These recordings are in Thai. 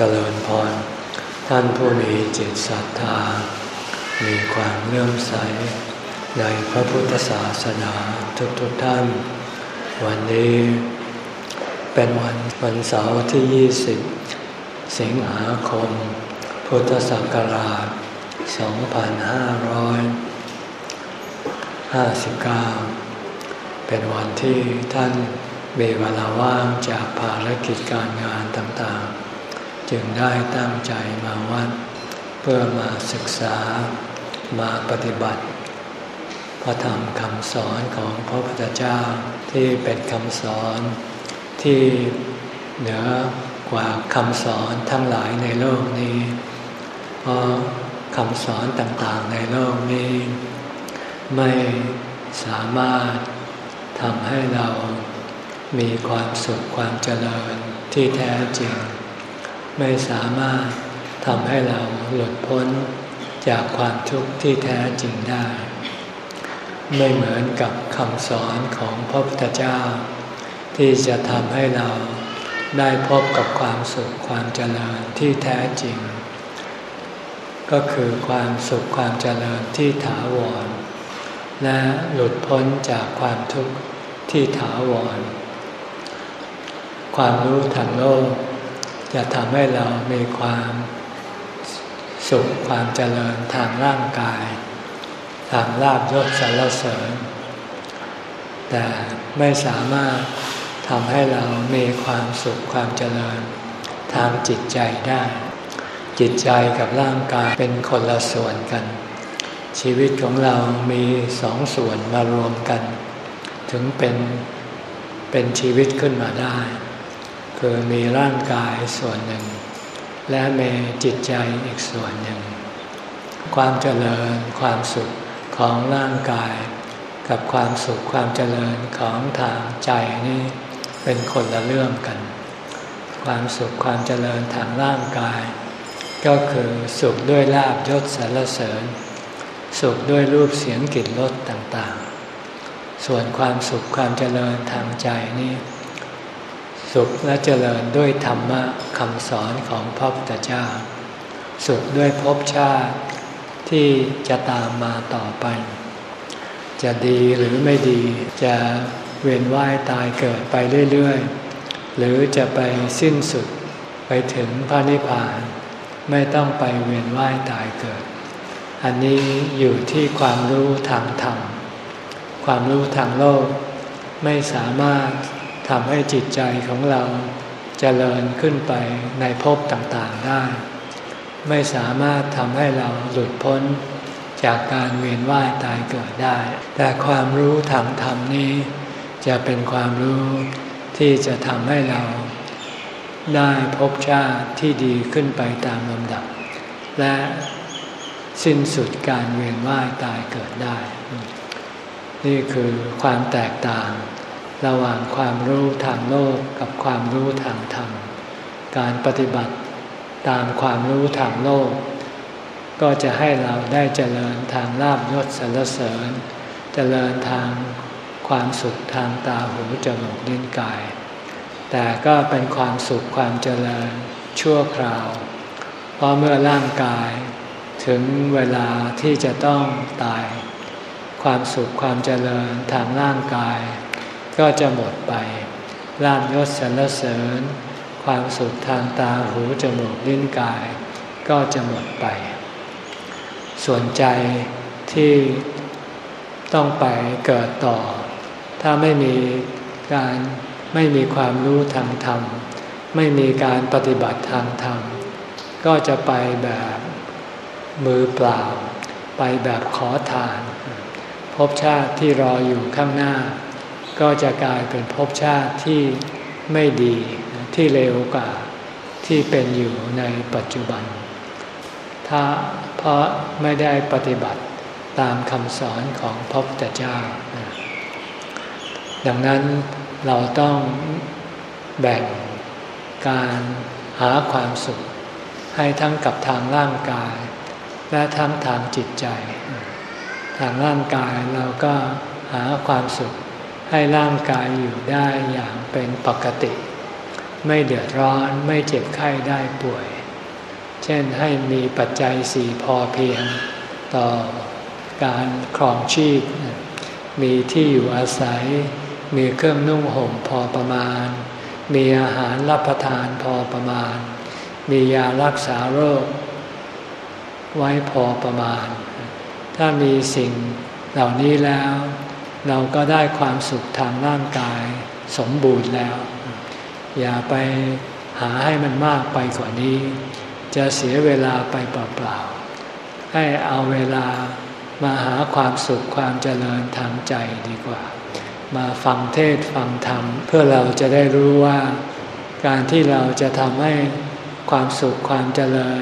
เจริญพร ท่านผู้มีจิตศรัทธา มีความเลื่อมใส ในพระพุทธศาสนาทุกๆทท่าน วันนี้เป็นวันวันเสาร์ที่ 20 สิงหาคม พุทธศักราช 2559 เป็นวันที่ท่านมีเวลาว่างจากภารกิจการงานต่างๆ จึงได้ตั้งใจมาวัด เพื่อมาศึกษามาปฏิบัติ พระธรรมคำสอนของพระพุทธเจ้าที่เป็นคำสอนที่เหนือกว่าคำสอนทั้งหลายในโลกนี้ เพราะคำสอนต่างๆในโลกนี้ ไม่สามารถทำให้เรามีความสุขความเจริญที่แท้จริง ไม่สามารถทำให้เราหลุดพ้นจากความทุกข์ที่แท้จริงได้ ไม่เหมือนกับคำสอนของพระพุทธเจ้า ที่จะทำให้เราได้พบกับความสุขความเจริญที่แท้จริง ก็คือความสุขความเจริญที่ถาวร และหลุดพ้นจากความทุกข์ที่ถาวร ความรู้ทางโลก จะทำให้เรามีความสุขความเจริญทางร่างกาย ทางลาบยศสรรเสริญ แต่ไม่สามารถทำให้เรามีความสุขความเจริญ ทางจิตใจได้ จิตใจกับร่างกายเป็นคนละส่วนกัน ชีวิตของเรามีสองส่วนมารวมกัน ถึงเป็นเป็นชีวิตขึ้นมาได้ คือมีร่างกายส่วนหนึ่ง และมีจิตใจอีกส่วนหนึ่ง ความเจริญความสุขของร่างกาย กับความสุขความเจริญของทางใจนี่เป็นคนละเรื่องกัน ความสุขความเจริญทางร่างกาย ก็คือสุขด้วยลาบยศสรรเสริญ สุขด้วยรูปเสียงกลิ่นรสต่างๆ ส่วนความสุขความเจริญทางใจนี่ สุขและเจริญด้วยธรรมะคำสอนของพระพุทธเจ้า สุขด้วยภพชาติที่จะตามมาต่อไป จะดีหรือไม่ดีจะเวียนว่ายตายเกิดไปเรื่อยๆ หรือจะไปสิ้นสุดไปถึงพระนิพพาน ไม่ต้องไปเวียนว่ายตายเกิด อันนี้อยู่ที่ความรู้ทางธรรม ความรู้ทางโลกไม่สามารถ ทำให้จิตใจของเราจเจริญขึ้นไปในภพต่างๆได้ ไม่สามารถทำให้เราหลุดพ้นจากการเวียนว่ายตายเกิดได้ แต่ความรู้ทางธรรมนี้ จะเป็นความรู้ที่จะทำให้เราได้พบชาติที่ดีขึ้นไปตามลำดับ และสิ้นสุดการเวียนว่ายตายเกิดได้ นี่คือความแตกต่าง ระหว่างความรู้ทางโลกกับความรู้ทางธรรม การปฏิบัติตามความรู้ทางโลก ก็จะให้เราได้เจริญทางลาบยศสรรเสริญ เจริญทางความสุขทางตาหูจมูกลิ้นกาย แต่ก็เป็นความสุขความเจริญชั่วคราว เพราะเมื่อร่างกายถึงเวลาที่จะต้องตาย ความสุขความเจริญทางร่างกาย ก็จะหมดไปลาบยศสรรเสริญ ความสุขทางตาหูจมูกลิ้นกาย ก็จะหมดไป ส่วนใจที่ต้องไปเกิดต่อ ถ้าไม่มีการไม่มีความรู้ทางธรรม ไม่มีการปฏิบัติทางธรรม ก็จะไปแบบมือเปล่า ไปแบบขอทาน พบชาติที่รออยู่ข้างหน้า ก็จะกลายเป็นภพชาติที่ไม่ดีที่เลวกว่าที่เป็นอยู่ในปัจจุบัน ถ้าเพราะไม่ได้ปฏิบัติตามคำสอนของพระพุทธเจ้า ดังนั้นเราต้องแบ่งการหาความสุข ให้ทั้งกับทางร่างกาย และทั้งทางจิตใจ ทางร่างกายเราก็หาความสุข ให้ร่างกายอยู่ได้อย่างเป็นปกติ ไม่เดือดร้อนไม่เจ็บไข้ได้ป่วย เช่นให้มีปัจจัยสี่พอเพียง ต่อการครองชีพ มีที่อยู่อาศัย มีเครื่องนุ่งห่มพอประมาณ มีอาหารรับประทานพอประมาณ มียารักษาโรค ไว้พอประมาณ ถ้ามีสิ่งเหล่านี้แล้ว เราก็ได้ความสุขทางร่างกายสมบูรณ์แล้ว อย่าไปหาให้มันมากไปกว่านี้ จะเสียเวลาไปเปล่าๆให้เอาเวลามาหาความสุขความเจริญทางใจดีกว่า มาฟังเทศฟังธรรม เพื่อเราจะได้รู้ว่าการที่เราจะทำให้ความสุขความเจริญ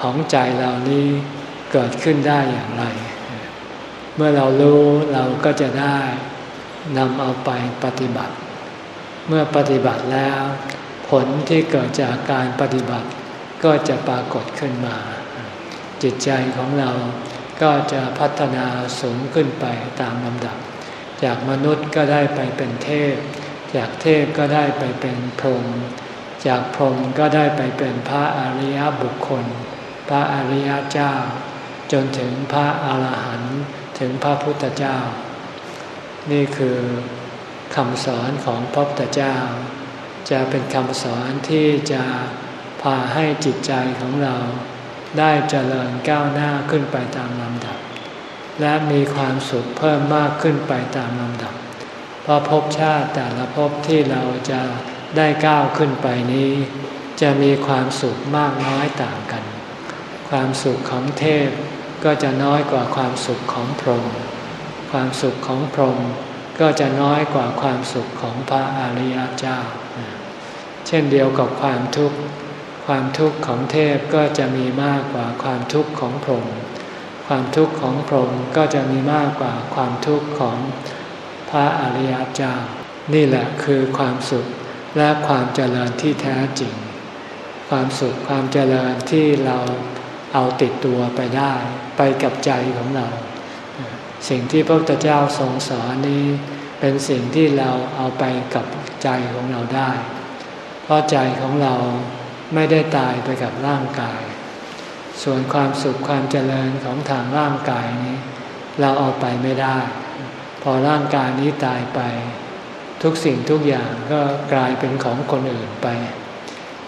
ของใจเรานี้เกิดขึ้นได้อย่างไร เมื่อเรารู้เราก็จะได้นำเอาไปปฏิบัติ เมื่อปฏิบัติแล้ว ผลที่เกิดจากการปฏิบัติก็จะปรากฏขึ้นมา จิตใจของเราก็จะพัฒนาสูงขึ้นไปตามลำดับ จากมนุษย์ก็ได้ไปเป็นเทพ จากเทพก็ได้ไปเป็นพรหมจากพรหมก็ได้ไปเป็นพระอริยบุคคล พระอริยเจ้า จนถึงพระอาหารหันต์ ถึงพระพุทธเจ้า นี่คือคำสอนของพระพุทธเจ้า จะเป็นคำสอนที่จะพาให้จิตใจของเรา ได้เจริญก้าวหน้าขึ้นไปตามลำดับ และมีความสุขเพิ่มมากขึ้นไปตามลำดับ เพราะภพชาติแต่ละภพที่เราจะได้ก้าวขึ้นไปนี้ จะมีความสุขมากน้อยต่างกัน ความสุขของเทพ ก็จะน้อยกว่าความสุขของพรหมความสุขของพรหมก็จะน้อยกว่าความสุขของพระอริยเจ้า เช่นเดียวกับความทุกข์ ความทุกข์ของเทพก็จะมีมากกว่าความทุกข์ของพรหมความทุกข์ของพรหมก็จะมีมากกว่าความทุกข์ของพระอริยเจ้า นี่แหละคือความสุขและความเจริญที่แท้จริง ความสุขความเจริญที่เรา เอาติดตัวไปได้ไปกับใจของเรา สิ่งที่พระพุทธเจ้าทรงสอนนี้เป็นสิ่งที่เราเอาไปกับใจของเราได้ เพราะใจของเราไม่ได้ตายไปกับร่างกาย ส่วนความสุขความเจริญของทางร่างกายนี้ เราเอาไปไม่ได้ พอร่างกายนี้ตายไป ทุกสิ่งทุกอย่างก็กลายเป็นของคนอื่นไป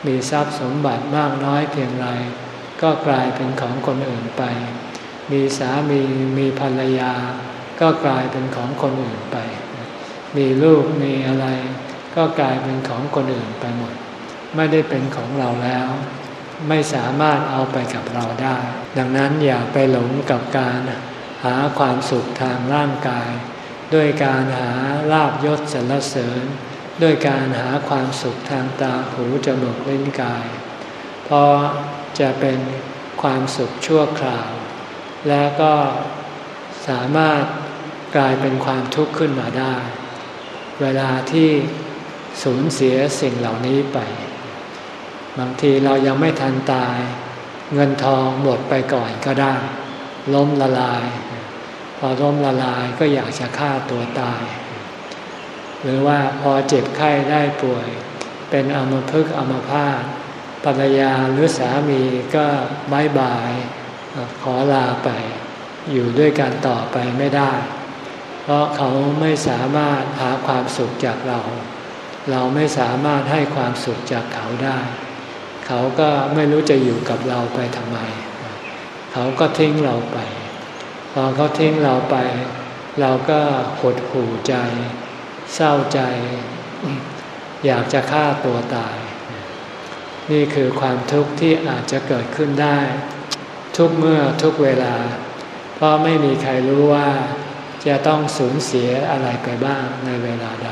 มีทรัพย์สมบัติมากน้อยเพียงไร ก็กลายเป็นของคนอื่นไป มีสามีมีภรรยา ก็กลายเป็นของคนอื่นไป มีลูกมีอะไร ก็กลายเป็นของคนอื่นไปหมด ไม่ได้เป็นของเราแล้ว ไม่สามารถเอาไปกับเราได้ ดังนั้นอย่าไปหลงกับการหาความสุขทางร่างกาย ด้วยการหาลาบยศสรรเสริญ ด้วยการหาความสุขทางตาหูจมูกเลิ้นกาย เพราะ จะเป็นความสุขชั่วคราว และก็สามารถกลายเป็นความทุกข์ขึ้นมาได้ เวลาที่สูญเสียสิ่งเหล่านี้ไป บางทีเรายังไม่ทันตาย เงินทองหมดไปก่อนก็ได้ ล้มละลาย พอล้มละลายก็อยากจะฆ่าตัวตาย หรือว่าพอเจ็บไข้ได้ป่วย เป็นอมพึกอมพาต ภรรยาหรือสามีก็บายบายขอลาไป อยู่ด้วยกันต่อไปไม่ได้ เพราะเขาไม่สามารถหาความสุขจากเรา เราไม่สามารถให้ความสุขจากเขาได้ เขาก็ไม่รู้จะอยู่กับเราไปทำไม เขาก็ทิ้งเราไป พอเขาทิ้งเราไป เราก็หดหู่ใจ เศร้าใจ อยากจะฆ่าตัวตาย นี่คือความทุกข์ที่อาจจะเกิดขึ้นได้ ทุกเมื่อทุกเวลา เพราะไม่มีใครรู้ว่าจะต้องสูญเสียอะไรไปบ้างในเวลาใด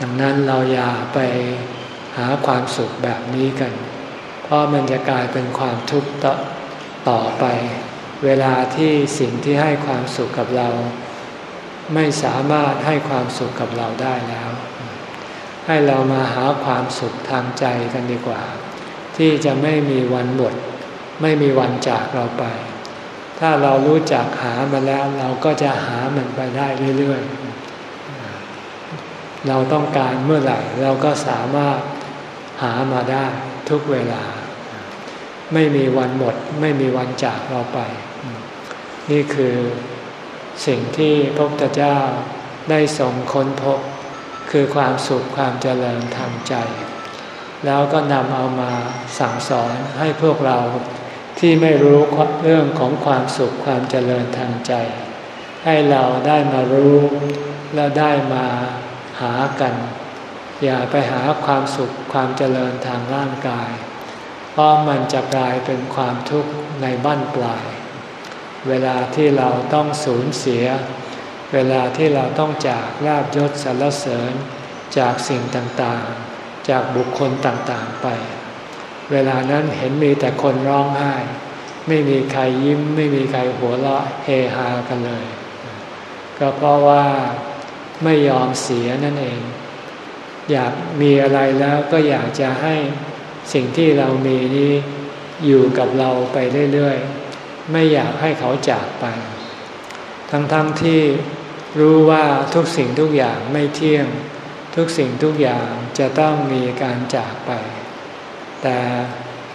ดังนั้นเราอย่าไปหาความสุขแบบนี้กัน เพราะมันจะกลายเป็นความทุกข์ต่อต่อไป เวลาที่สิ่งที่ให้ความสุขกับเรา ไม่สามารถให้ความสุขกับเราได้แล้ว ให้เรามาหาความสุขทางใจกันดีกว่า ที่จะไม่มีวันหมด ไม่มีวันจากเราไป ถ้าเรารู้จักหามาแล้วเราก็จะหามันไปได้เรื่อยๆ เราต้องการเมื่อไหร่เราก็สามารถหามาได้ทุกเวลา ไม่มีวันหมด ไม่มีวันจากเราไป นี่คือสิ่งที่พระพุทธเจ้าได้ส่งค้นพบ คือความสุขความเจริญทางใจ แล้วก็นำเอามาสั่งสอนให้พวกเราที่ไม่รู้เรื่องของความสุขความเจริญทางใจ ให้เราได้มารู้และได้มาหากัน อย่าไปหาความสุขความเจริญทางร่างกาย เพราะมันจะกลายเป็นความทุกข์ในบ้านปลาย เวลาที่เราต้องสูญเสีย เวลาที่เราต้องจากลาบยศสรรเสริญ จากสิ่งต่างๆ จากบุคคลต่างๆไป เวลานั้นเห็นมีแต่คนร้องไห้ ไม่มีใครยิ้ม ไม่มีใครหัวเราะเฮฮากันเลย ก็เพราะว่าไม่ยอมเสียนั่นเอง อยากมีอะไรแล้วก็อยากจะให้สิ่งที่เรามีนี้อยู่กับเราไปเรื่อยๆ ไม่อยากให้เขาจากไป ทั้งๆทที่รู้ว่าทุกสิ่งทุกอย่างไม่เที่ยง ทุกสิ่งทุกอย่างจะต้องมีการจากไป แต่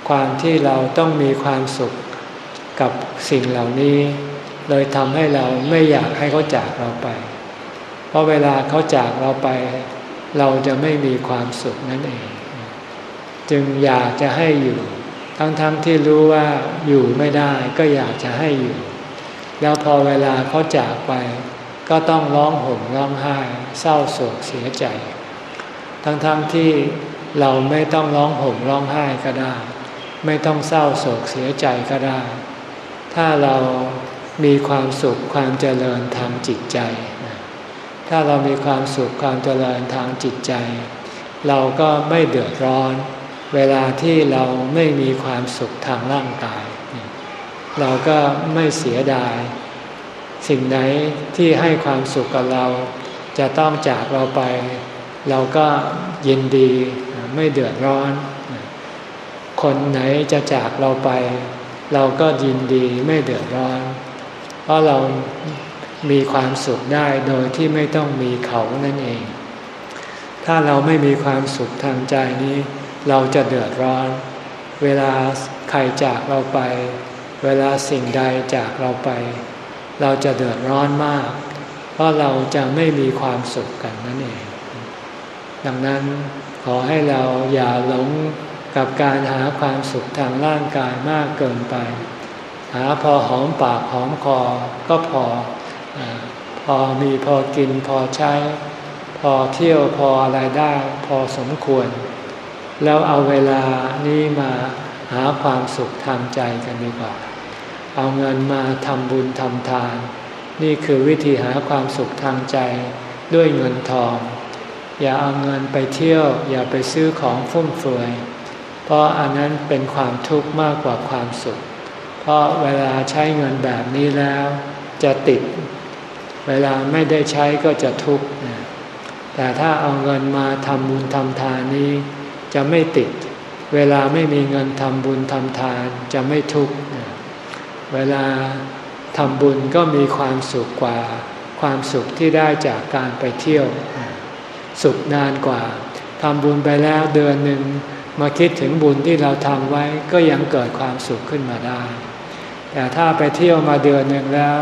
ความที่เราต้องมีความสุขกับสิ่งเหล่านี้ เลยทำให้เราไม่อยากให้เขาจากเราไป เพราะเวลาเขาจากเราไป เราจะไม่มีความสุขนั่นเอง จึงอยากจะให้อยู่ ทั้งๆทที่รู้ว่าอยู่ไม่ได้ก็อยากจะให้อยู่ แล้วพอเวลาเขาจากไป ก็ต้องร้องห่มร้องไห้ เศร้าโศกเสียใจ ทั้งๆทที่เราไม่ต้องร้องห่มร้องไห้ก็ได้ ไม่ต้องเศร้าโศกเสียใจก็ได้ ถ้าเรามีความสุขความเจริญทางจิตใจ ถ้าเรามีความสุขความเจริญทางจิตใจ เราก็ไม่เดือดร้อน เวลาที่เราไม่มีความสุขทางร่างกาย เราก็ไม่เสียดาย สิ่งไหนที่ให้ความสุขกับเรา จะต้องจากเราไป เราก็ยินดีไม่เดือดร้อน คนไหนจะจากเราไป เราก็ยินดีไม่เดือดร้อน เพราะเรามีความสุขได้โดยที่ไม่ต้องมีเขานั่นเอง ถ้าเราไม่มีความสุขทางใจนี้ เราจะเดือดร้อน เวลาใครจากเราไป เวลาสิ่งใดจากเราไป เราจะเดือดร้อนมาก เพราะเราจะไม่มีความสุขกันนั่นเอง ดังนั้นขอให้เราอย่าหลงกับการหาความสุขทางร่างกายมากเกินไป หาพอหอมปากหอมคอก็พออพอมีพอกินพอใช้ พอเที่ยวพออะไรได้ พอสมควร แล้วเอาเวลานี้มาหาความสุขทางใจกันดีกว่า เอาเงินมาทำบุญทำทาน นี่คือวิธีหาความสุขทางใจด้วยเงินทอง อย่าเอาเงินไปเที่ยว อย่าไปซื้อของฟุ่มเฟือย เพราะอันนั้นเป็นความทุกข์มากกว่าความสุข เพราะเวลาใช้เงินแบบนี้แล้ว จะติด เวลาไม่ได้ใช้ก็จะทุกข์แต่ถ้าเอาเงินมาทำบุญทำทานนี้จะไม่ติด เวลาไม่มีเงินทำบุญทำทานจะไม่ทุกข์ เวลาทำบุญก็มีความสุขกว่า ความสุขที่ได้จากการไปเที่ยว สุขนานกว่าทำบุญไปแล้วเดือนหนึ่งมาคิดถึงบุญที่เราทำไว้ก็ยังเกิดความสุขขึ้นมาได้ แต่ถ้าไปเที่ยวมาเดือนหนึ่งแล้ว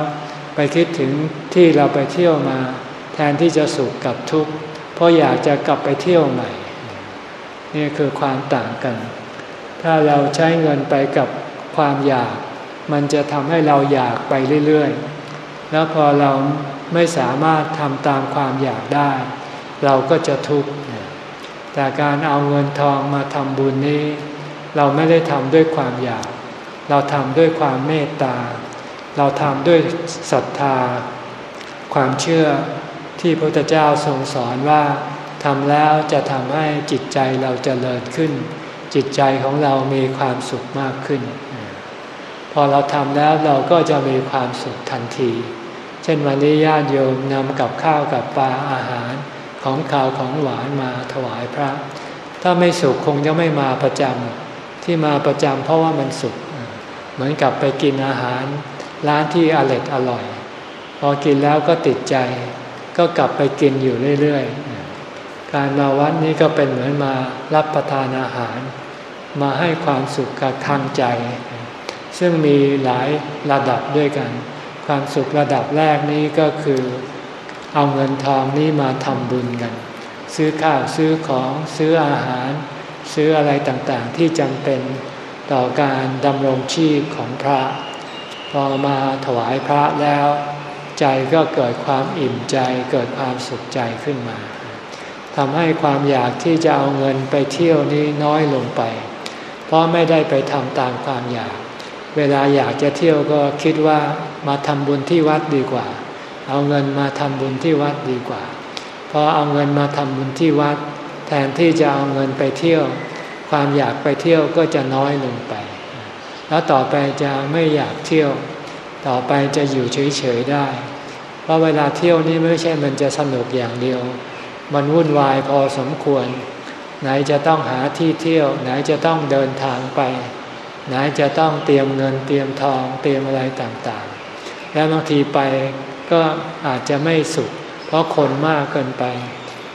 ไปคิดถึงที่เราไปเที่ยวมา แทนที่จะสุขกับทุกข์เพราะอยากจะกลับไปเที่ยวใหม่ นี่คือความต่างกัน ถ้าเราใช้เงินไปกับความอยาก มันจะทำให้เราอยากไปเรื่อยๆ แล้วพอเราไม่สามารถทำตามความอยากได้ เราก็จะทุกข์แต่การเอาเงินทองมาทำบุญนี้ เราไม่ได้ทำด้วยความอยาก เราทำด้วยความเมตตา เราทำด้วยศรัทธา ความเชื่อที่พระพุทธเจ้าทรงสอนว่าทำแล้วจะทำให้จิตใจเราจเจริญขึ้น จิตใจของเรามีความสุขมากขึ้น พอเราทำแล้วเราก็จะมีความสุขทันที เช่นวันนี้ญาติโยมนำกับข้าวกับปลาอาหารของข่าวของหวานมาถวายพระ ถ้าไม่สุขคงจะไม่มาประจำที่มาประจำเพราะว่ามันสุข เหมือนกับไปกินอาหารร้านที่อร่อยอร่อย พอกินแล้วก็ติดใจ ก็กลับไปกินอยู่เรื่อยๆ การมาวัดนี้ก็เป็นเหมือนมารับประทานอาหาร มาให้ความสุขกับทางใจ ซึ่งมีหลายระดับด้วยกัน ความสุขระดับแรกนี้ก็คือเอาเงินทองนี้มาทำบุญกัน ซื้อข้าวซื้อของซื้ออาหาร ซื้ออะไรต่างๆ ที่จำเป็นต่อการดำรงชีพของพระ พอมาถวายพระแล้ว ใจก็เกิดความอิ่มใจเกิดความสุขใจขึ้นมาทำให้ความอยากที่จะเอาเงินไปเที่ยวนี้น้อยลงไป เพราะไม่ได้ไปทำตามความอยาก เวลาอยากจะเที่ยวก็คิดว่ามาทำบุญที่วัดดีกว่า เอาเงินมาทำบุญที่วัดดีกว่า พอเอาเงินมาทำบุญที่วัด แทนที่จะเอาเงินไปเที่ยว ความอยากไปเที่ยวก็จะน้อยลงไป แล้วต่อไปจะไม่อยากเที่ยว ต่อไปจะอยู่เฉยๆได้ เพราะเวลาเที่ยวนี่ไม่ใช่มันจะสนุกอย่างเดียว มันวุ่นวายพอสมควร ไหนจะต้องหาที่เที่ยว ไหนจะต้องเดินทางไป ไหนจะต้องเตรียมเงินเตรียมทองเตรียมอะไรต่างๆ แล้วบางทีไปก็อาจจะไม่สุข เพราะคนมากเกินไป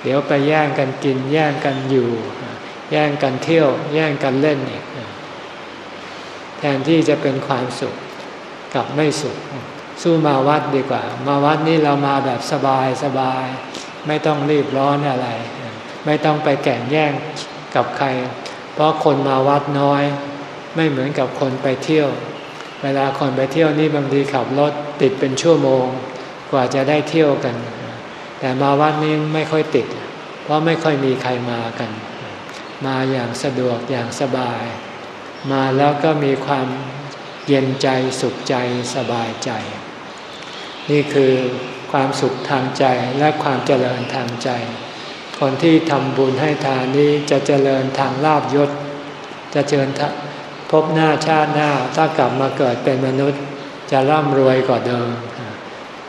เดี๋ยวไปแย่งกันกิน แย่งกันอยู่ แย่งกันเที่ยว แย่งกันเล่นอีกแทนที่จะเป็นความสุขกับไม่สุข สู้มาวัดดีกว่า มาวัดนี่เรามาแบบสบายสบาย ไม่ต้องรีบร้อนอะไร ไม่ต้องไปแข่งแย่งกับใคร เพราะคนมาวัดน้อย ไม่เหมือนกับคนไปเที่ยว เวลาคนไปเที่ยวนี่บางทีขับรถติดเป็นชั่วโมง กว่าจะได้เที่ยวกัน แต่มาวัดนี้ไม่ค่อยติด เพราะไม่ค่อยมีใครมากัน มาอย่างสะดวกอย่างสบาย มาแล้วก็มีความเย็นใจสุขใจสบายใจ นี่คือความสุขทางใจและความเจริญทางใจ คนที่ทำบุญให้ทานนี้จะเจริญทางลาบยศ จะเจริญ พบหน้าชาติหน้าถ้ากลับมาเกิดเป็นมนุษย์ จะร่ำรวยกว่าเดิม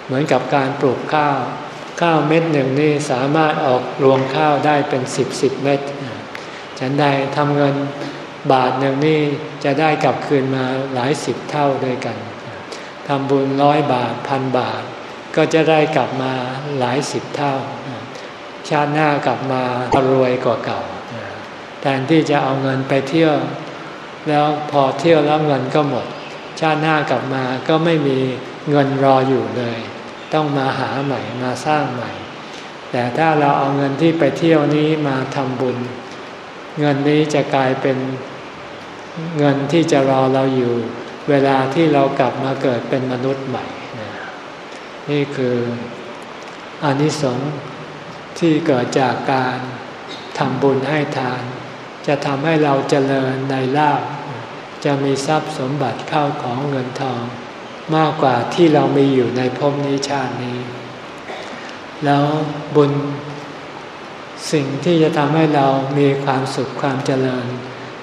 เหมือนกับการปลูกข้าว ข้าวเม็ดหนึ่งนี่สามารถออกรวงข้าวได้เป็นสิบสิบเม็ดฉันใดทำเงินบาทหนึ่งนี่จะได้กลับคืนมาหลายสิบเท่าด้วยกันทำบุญร้อยบาทพันบาท ก็จะได้กลับมาหลายสิบเท่า ชาติหน้ากลับมารวยกว่าเก่า แทนที่จะเอาเงินไปเที่ยว แล้วพอเที่ยวแล้วเงินก็หมด ชาติหน้ากลับมาก็ไม่มีเงินรออยู่เลย ต้องมาหาใหม่มาสร้างใหม่ แต่ถ้าเราเอาเงินที่ไปเที่ยวนี้มาทำบุญ เงินนี้จะกลายเป็นเงินที่จะรอเราอยู่ เวลาที่เรากลับมาเกิดเป็นมนุษย์ใหม่ นี่คืออนิสงส์ที่เกิดจากการทำบุญให้ทาน จะทำให้เราเจริญในลาบ จะมีทรัพย์สมบัติเข้าของเงินทอง มากกว่าที่เรามีอยู่ในภพนี้ชาตินี้ แล้วบุญสิ่งที่จะทำให้เรามีความสุขความเจริญ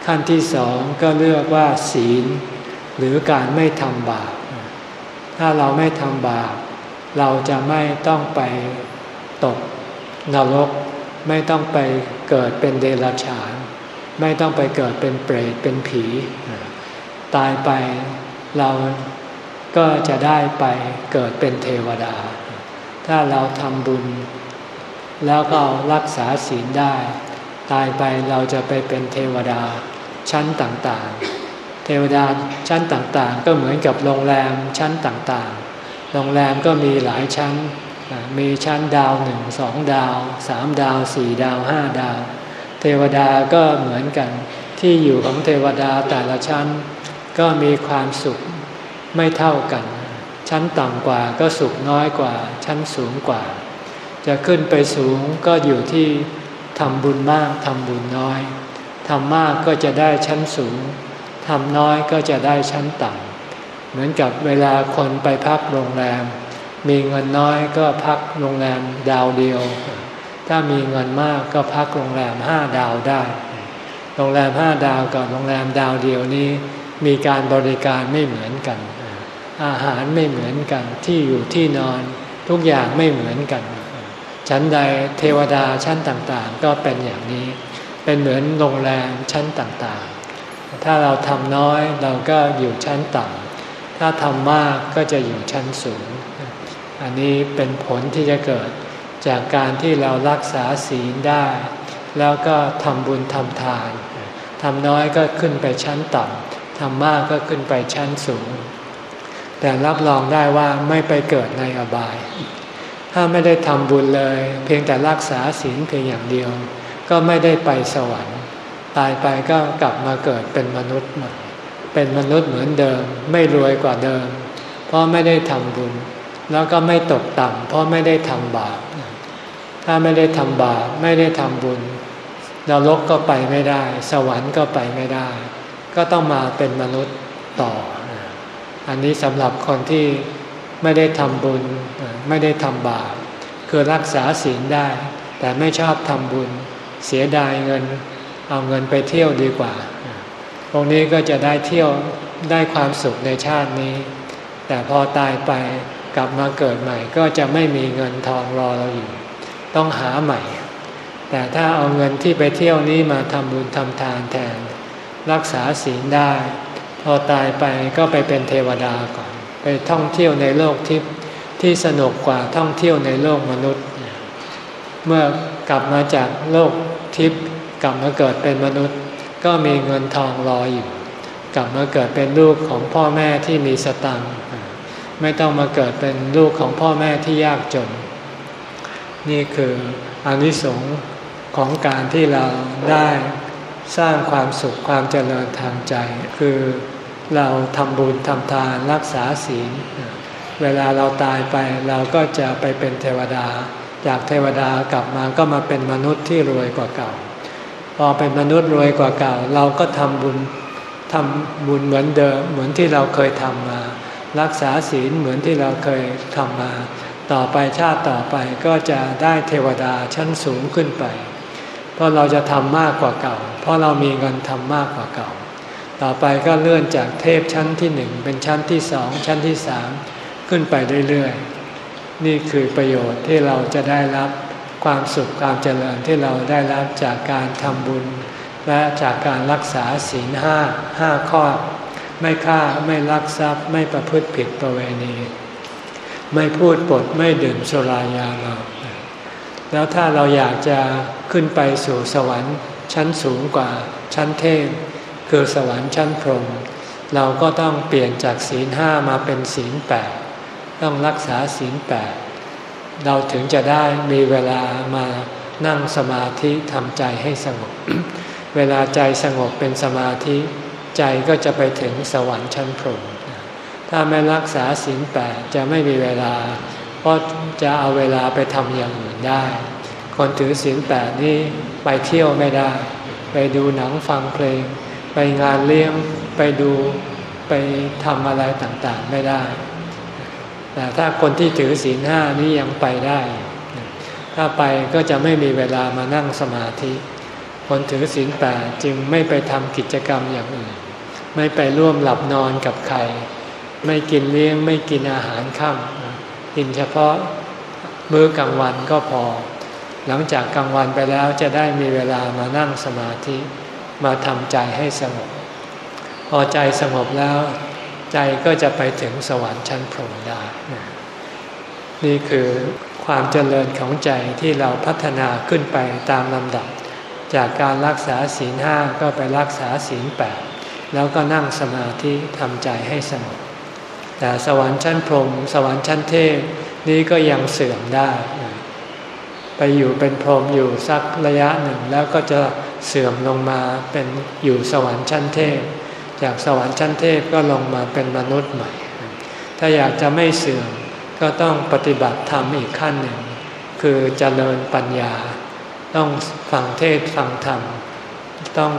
ขั้นที่สองก็เรียกว่าศีล หรือการไม่ทำบาปถ้าเราไม่ทำบาปเราจะไม่ต้องไปตกนรก ไม่ต้องไปเกิดเป็นเดรัจฉาน ไม่ต้องไปเกิดเป็นเปรตเป็นผี ตายไปเราก็จะได้ไปเกิดเป็นเทวดา ถ้าเราทำบุญ แล้วก็รักษาศีลได้ ตายไปเราจะไปเป็นเทวดาชั้นต่างๆ เทวดาชั้นต่างๆ ก็เหมือนกับโรงแรมชั้นต่างๆ โรงแรมก็มีหลายชั้น มีชั้นดาวหนึ่งสองดาวสามดาวสี่ดาวห้าดาว เทวดาก็เหมือนกันที่อยู่ของเทวดาแต่ละชั้น ก็มีความสุขไม่เท่ากัน ชั้นต่ำกว่าก็สุขน้อยกว่า ชั้นสูงกว่า จะขึ้นไปสูงก็อยู่ที่ทำบุญมากทำบุญน้อยทำมากก็จะได้ชั้นสูงทำน้อยก็จะได้ชั้นต่ำเหมือนกับเวลาคนไปพักโรงแรม มีเงินน้อยก็พักโรงแรมดาวเดียว ถ้ามีเงินมากก็พักโรงแรมห้าดาวได้ โรงแรมห้าดาวกับโรงแรมดาวเดียวนี้ มีการบริการไม่เหมือนกัน อาหารไม่เหมือนกัน ที่อยู่ที่นอนทุกอย่างไม่เหมือนกัน ชั้นใดเทวดาชั้นต่างๆ ก็เป็นอย่างนี้ เป็นเหมือนโรงแรมชั้นต่างๆ ถ้าเราทำน้อยเราก็อยู่ชั้นต่ำถ้าทำมากก็จะอยู่ชั้นสูง อันนี้เป็นผลที่จะเกิดจากการที่เรารักษาศีลได้ แล้วก็ทำบุญทำทานทำน้อยก็ขึ้นไปชั้นต่ำ ทำมากก็ขึ้นไปชั้นสูง แต่รับรองได้ว่าไม่ไปเกิดในอบาย ถ้าไม่ได้ทำบุญเลย เพียงแต่รักษาศีลเพียงอย่างเดียว ก็ไม่ได้ไปสวรรค์ ตายไปก็กลับมาเกิดเป็นมนุษย์ใหม่เป็นมนุษย์เหมือนเดิม ไม่รวยกว่าเดิม เพราะไม่ได้ทำบุญ แล้วก็ไม่ตกต่ำเพราะไม่ได้ทำบาปถ้าไม่ได้ทำบาปไม่ได้ทำบุญนรกก็ไปไม่ได้ สวรรค์ก็ไปไม่ได้ ก็ต้องมาเป็นมนุษย์ต่อ อันนี้สำหรับคนที่ไม่ได้ทำบุญไม่ได้ทำบาปคือรักษาศีลได้ แต่ไม่ชอบทำบุญ เสียดายเงิน เอาเงินไปเที่ยวดีกว่า ตรงนี้ก็จะได้เที่ยวได้ความสุขในชาตินี้ แต่พอตายไปกลับมาเกิดใหม่ ก็จะไม่มีเงินทองรอเราอยู่ ต้องหาใหม่ แต่ถ้าเอาเงินที่ไปเที่ยวนี้มาทำบุญทำทานแทน รักษาศีลได้ พอตายไปก็ไปเป็นเทวดาก่อน ไปท่องเที่ยวในโลกทิพย์ที่สนุกกว่าท่องเที่ยวในโลกมนุษย์ เมื่อกลับมาจากโลกทิพย์กลับมาเกิดเป็นมนุษย์ ก็มีเงินทองรออยู่ กลับมาเกิดเป็นลูกของพ่อแม่ที่มีสตังค์ไม่ต้องมาเกิดเป็นลูกของพ่อแม่ที่ยากจน นี่คืออนิสงส์ของการที่เราได้ สร้างความสุขความเจริญทางใจ คือเราทำบุญทำทานรักษาศีล เวลาเราตายไปเราก็จะไปเป็นเทวดา จากเทวดากลับมาก็มาเป็นมนุษย์ที่รวยกว่าเก่า พอเป็นมนุษย์รวยกว่าเก่า เราก็ทำบุญทำบุญเหมือนเดิมเหมือนที่เราเคยทำมา รักษาศีลเหมือนที่เราเคยทำมา ต่อไปชาติต่อไปก็จะได้เทวดาชั้นสูงขึ้นไป เพราะเราจะทำมากกว่าเก่า เพราะเรามีเงินทำมากกว่าเก่า ต่อไปก็เลื่อนจากเทพชั้นที่หนึ่งเป็นชั้นที่สองชั้นที่สามขึ้นไปเรื่อยๆ นี่คือประโยชน์ที่เราจะได้รับความสุขความเจริญที่เราได้รับจากการทำบุญ และจากการรักษาศีลห้าห้าข้อ ไม่ฆ่าไม่ลักทรัพย์ ไม่ประพฤติผิดประเวณี ไม่พูดปดไม่ดื่มสุรายาเมาแล้วถ้าเราอยากจะขึ้นไปสู่สวรรค์ ชั้นสูงกว่าชั้นเทพคือสวรรค์ชั้นพรหมเราก็ต้องเปลี่ยนจากศีลห้ามาเป็นศีลแปดต้องรักษาศีลแปดเราถึงจะได้มีเวลามานั่งสมาธิทำใจให้สงบ เวลาใจสงบเป็นสมาธิ ใจก็จะไปถึงสวรรค์ชั้นพรหมถ้าไม่รักษาศีลแปดจะไม่มีเวลา เพราะจะเอาเวลาไปทำอย่างอื่นได้ คนถือศีลแปดนี่ไปเที่ยวไม่ได้ ไปดูหนังฟังเพลง ไปงานเลี้ยงไปดูไปทำอะไรต่างๆไม่ได้ แต่ถ้าคนที่ถือศีลห้านี้ยังไปได้ ถ้าไปก็จะไม่มีเวลามานั่งสมาธิ คนถือศีลแปดจึงไม่ไปทำกิจกรรมอย่างอื่น ไม่ไปร่วมหลับนอนกับใคร ไม่กินเลี้ยงไม่กินอาหารค่ำกินเฉพาะมื้อกลางวันก็พอ หลังจากกลางวันไปแล้วจะได้มีเวลามานั่งสมาธิมาทำใจให้สงบ พอใจสงบแล้วใจก็จะไปถึงสวรรค์ชั้นพรหมได้ นี่คือความเจริญของใจที่เราพัฒนาขึ้นไปตามลำดับ จากการรักษาศีลห้าก็ไปรักษาศีลแปดแล้วก็นั่งสมาธิทำใจให้สงบแต่สวรรค์ชั้นพรหมสวรรค์ชั้นเทพนี้ก็ยังเสื่อมได้ ไปอยู่เป็นพรหมอยู่สักระยะหนึ่ง แล้วก็จะเสื่อมลงมาเป็นอยู่สวรรค์ชั้นเทพ จากสวรรค์ชั้นเทพก็ลงมาเป็นมนุษย์ใหม่ ถ้าอยากจะไม่เสื่อมก็ต้องปฏิบัติธรรมอีกขั้นหนึ่ง คือเจริญปัญญา ต้องฟังเทศฟังธรรม ต้อง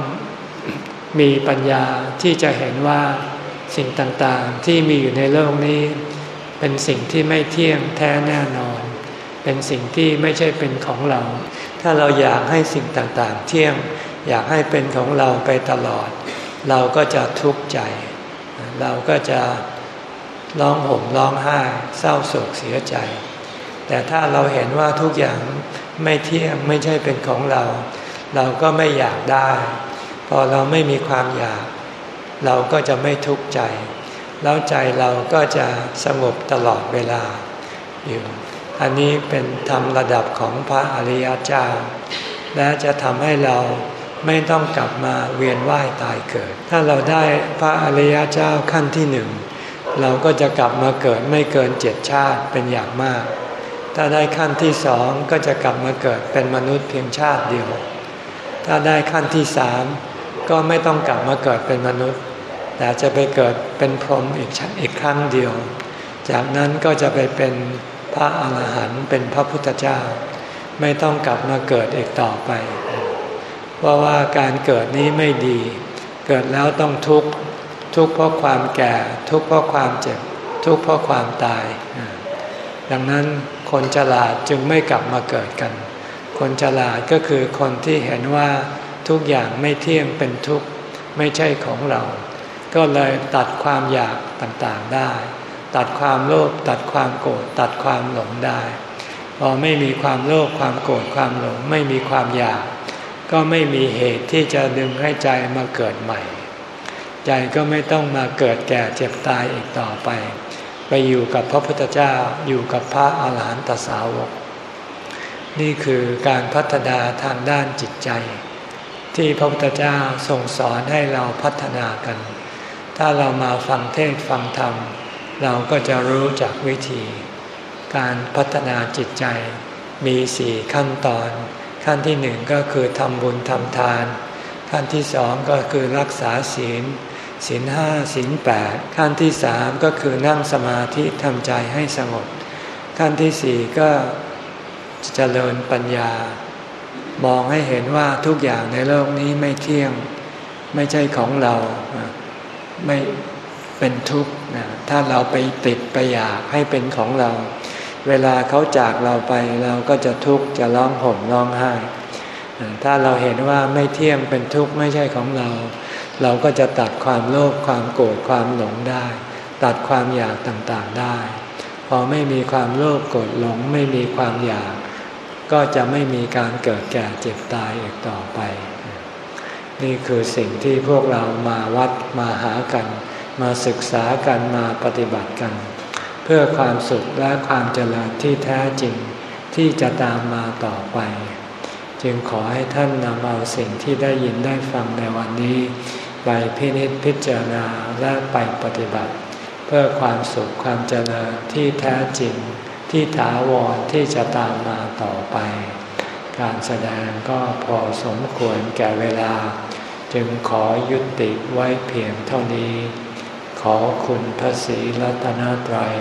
มีปัญญาที่จะเห็นว่าสิ่งต่างๆที่มีอยู่ในโลกนี้ เป็นสิ่งที่ไม่เที่ยงแท้แน่นอน เป็นสิ่งที่ไม่ใช่เป็นของเรา ถ้าเราอยากให้สิ่งต่างๆ เที่ยง อยากให้เป็นของเราไปตลอด เราก็จะทุกข์ใจ เราก็จะร้องห่มร้องไห้เศร้าโศกเสียใจ แต่ถ้าเราเห็นว่าทุกอย่างไม่เที่ยงไม่ใช่เป็นของเรา เราก็ไม่อยากได้ พอเราไม่มีความอยาก เราก็จะไม่ทุกข์ใจ แล้วใจเราก็จะสงบตลอดเวลาอยู่ อันนี้เป็นธรรมระดับของพระอริยเจ้า และจะทำให้เราไม่ต้องกลับมาเวียนว่ายตายเกิด ถ้าเราได้พระอริยเจ้าขั้นที่หนึ่งเราก็จะกลับมาเกิดไม่เกินเจ็ดชาติเป็นอย่างมาก ถ้าได้ขั้นที่สองก็จะกลับมาเกิดเป็นมนุษย์เพียงชาติเดียว ถ้าได้ขั้นที่สามก็ไม่ต้องกลับมาเกิดเป็นมนุษย์ แต่จะไปเกิดเป็นพรหมอีกอีกครั้งเดียว จากนั้นก็จะไปเป็น พระอาหารหันต์เป็นพระพุทธเจ้า ไม่ต้องกลับมาเกิดอีกต่อไป เพราะว่าการเกิดนี้ไม่ดี เกิดแล้วต้องทุกข์ทุกข์เพราะความแก่ ทุกข์เพราะความเจ็บ ทุกข์เพราะความตาย ดังนั้นคนฉลาดจึงไม่กลับมาเกิดกัน คนฉลาดก็คือคนที่เห็นว่าทุกอย่างไม่เที่ยงเป็นทุกข์ไม่ใช่ของเรา ก็เลยตัดความอยากต่างๆได้ ตัดความโลภตัดความโกรธตัดความหลงได้ พอไม่มีความโลภความโกรธความหลง ไม่มีความอยาก ก็ไม่มีเหตุที่จะดึงให้ใจมาเกิดใหม่ ใจก็ไม่ต้องมาเกิดแก่เจ็บตายอีกต่อไป ไปอยู่กับพระพุทธเจ้าอยู่กับพระอาหารหันตสาวก นี่คือการพัฒนาทางด้านจิตใจ ที่พระพุทธเจ้าทรงสอนให้เราพัฒนากัน ถ้าเรามาฟังเทศฟังธรรม เราก็จะรู้จักวิธี การพัฒนาจิตใจมีสี่ขั้นตอน ขั้นที่หนึ่งก็คือทำบุญทำทาน ขั้นที่สองก็คือรักษาศีลศีลห้าศีลแปดขั้นที่สามก็คือนั่งสมาธิทำใจให้สงบ ขั้นที่สี่ก็เจริญปัญญา มองให้เห็นว่าทุกอย่างในโลกนี้ไม่เที่ยง ไม่ใช่ของเรา ไม่เป็นทุกข์ นะถ้าเราไปติดไปอยากให้เป็นของเรา เวลาเขาจากเราไปเราก็จะทุกข์จะร้องห่มร้องไห้ ถ้าเราเห็นว่าไม่เที่ยงเป็นทุกข์ไม่ใช่ของเรา เราก็จะตัดความโลภความโกรธความหลงได้ ตัดความอยากต่างๆได้ พอไม่มีความโลภโกรธหลงไม่มีความอยาก ก็จะไม่มีการเกิดแก่เจ็บตายอีกต่อไป นี่คือสิ่งที่พวกเรามาวัดมาหากัน มาศึกษากันมาปฏิบัติกัน เพื่อความสุขและความเจริญที่แท้จริงที่จะตามมาต่อไป จึงขอให้ท่านนำเอาสิ่งที่ได้ยินได้ฟังในวันนี้ ไปพินิจพิจารณาและไปปฏิบัติ เพื่อความสุขความเจริญที่แท้จริงที่ถาวรที่จะตามมาต่อไป การแสดงก็พอสมควรแก่เวลา จึงขอยุติไว้เพียงเท่านี้ ขอคุณพระศรีรัตนตรัย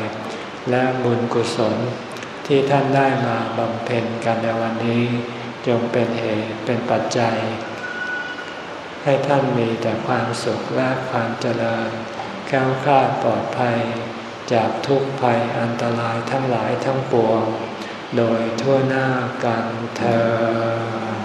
และบุญกุศลที่ท่านได้มาบำเพ็ญกันในวันนี้ จงเป็นเหตุเป็นปัจจัย ให้ท่านมีแต่ความสุขและความเจริญแก้วคลาดปลอดภัย จากทุกภัยอันตรายทั้งหลายทั้งปวง โดยทั่วหน้ากันเธอ